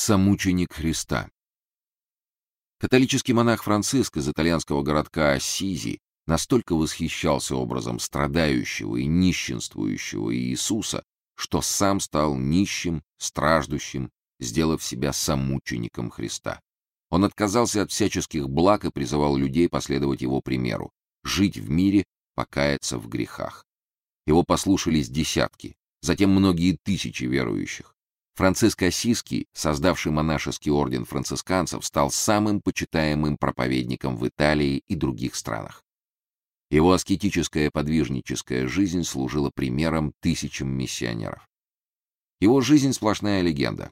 Самученик Христа. Католический монах Франциск из итальянского городка Ассизи настолько восхищался образом страдающего и нищенствующего Иисуса, что сам стал нищим, страждущим, сделав себя самучеником Христа. Он отказался от всяческих благ и призывал людей последовать его примеру, жить в мире, покаяться в грехах. Его послушались десятки, затем многие тысячи верующих. Франциск Осиский, создавший монашеский орден францисканцев, стал самым почитаемым проповедником в Италии и других странах. Его аскетическая подвижническая жизнь служила примером тысячам миссионеров. Его жизнь сплошная легенда.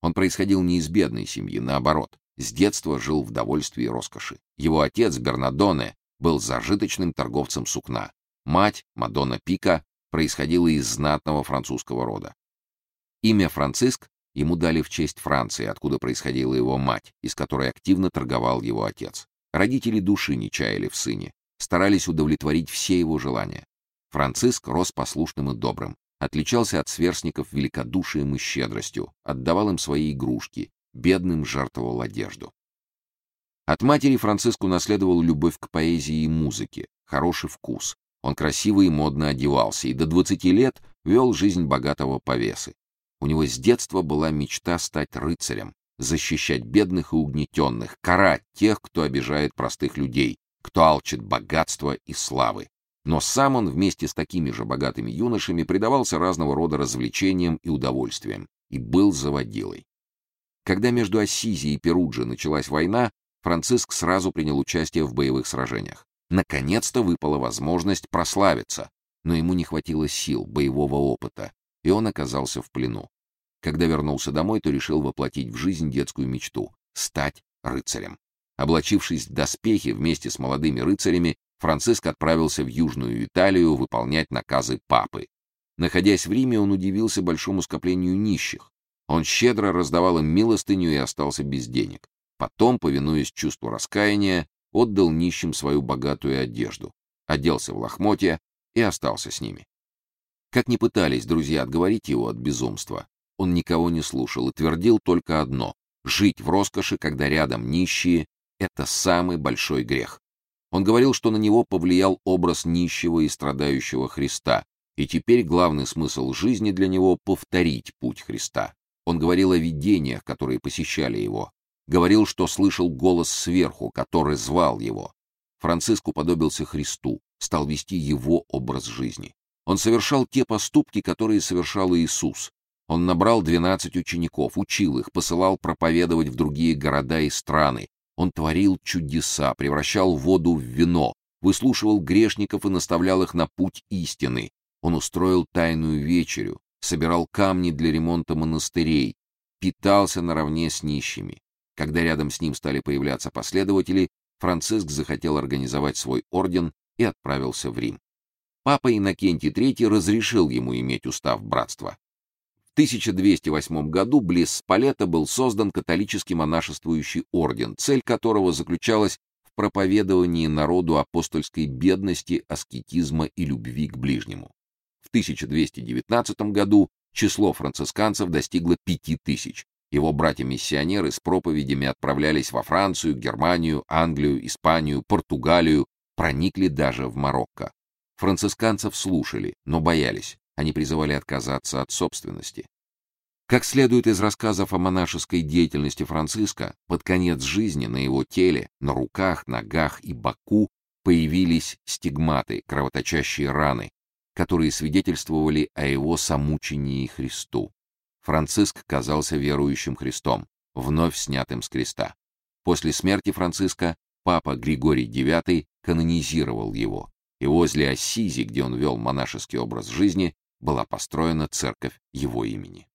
Он происходил не из бедной семьи, наоборот, с детства жил в довольстве и роскоши. Его отец Бернадоне был зажиточным торговцем сукна. Мать, Мадонна Пика, происходила из знатного французского рода. Имя Франциск ему дали в честь Франции, откуда происходила его мать, из которой активно торговал его отец. Родители души не чаяли в сыне, старались удовлетворить все его желания. Франциск рос послушным и добрым, отличался от сверстников великодушием и щедростью, отдавал им свои игрушки, бедным жертвовал одежду. От матери Франциск унаследовал любовь к поэзии и музыке, хороший вкус. Он красиво и модно одевался и до 20 лет вел жизнь богатого повесы. У него с детства была мечта стать рыцарем, защищать бедных и угнетенных, карать тех, кто обижает простых людей, кто алчит богатства и славы. Но сам он вместе с такими же богатыми юношами предавался разного рода развлечениям и удовольствиям и был заводилой. Когда между Ассизи и Перуджи началась война, Франциск сразу принял участие в боевых сражениях. Наконец-то выпала возможность прославиться, но ему не хватило сил, боевого опыта, и он оказался в плену. Когда вернулся домой, то решил воплотить в жизнь детскую мечту стать рыцарем. Облачившись в доспехи вместе с молодыми рыцарями, Франциск отправился в Южную Италию выполнять наказы папы. Находясь в Риме, он удивился большому скоплению нищих. Он щедро раздавал им милостыню и остался без денег. Потом, повинуясь чувству раскаяния, отдал нищим свою богатую одежду, оделся в лохмотья и остался с ними. Как ни пытались друзья отговорить его от безумства, он никого не слушал и твердил только одно: жить в роскоши, когда рядом нищие это самый большой грех. Он говорил, что на него повлиял образ нищего и страдающего Христа, и теперь главный смысл жизни для него повторить путь Христа. Он говорил о видениях, которые посещали его, говорил, что слышал голос сверху, который звал его. Франциск уподобился Христу, стал вести его образ жизни. Он совершал те поступки, которые совершал Иисус. Он набрал двенадцать учеников, учил их, посылал проповедовать в другие города и страны. Он творил чудеса, превращал воду в вино, выслушивал грешников и наставлял их на путь истины. Он устроил тайную вечерю, собирал камни для ремонта монастырей, питался наравне с нищими. Когда рядом с ним стали появляться последователи, Франциск захотел организовать свой орден и отправился в Рим. Папа Иннокентий III разрешил ему иметь устав братства. В 1208 году близ Спалета был создан католический монашествующий орден, цель которого заключалась в проповедовании народу апостольской бедности, аскетизма и любви к ближнему. В 1219 году число францисканцев достигло 5000. Его братья-миссионеры с проповедями отправлялись во Францию, Германию, Англию, Испанию, Португалию, проникли даже в Марокко. Францисканцев слушали, но боялись. Они призывали отказаться от собственности. Как следует из рассказов о монашеской деятельности Франциска, под конец жизни на его теле, на руках, ногах и боку появились стигматы, кровоточащие раны, которые свидетельствовали о его самучении Христу. Франциск казался верующим Христом, вновь снятым с креста. После смерти Франциска папа Григорий IX канонизировал его и возле Ассизи, где он вел монашеский образ жизни, была построена церковь его имени.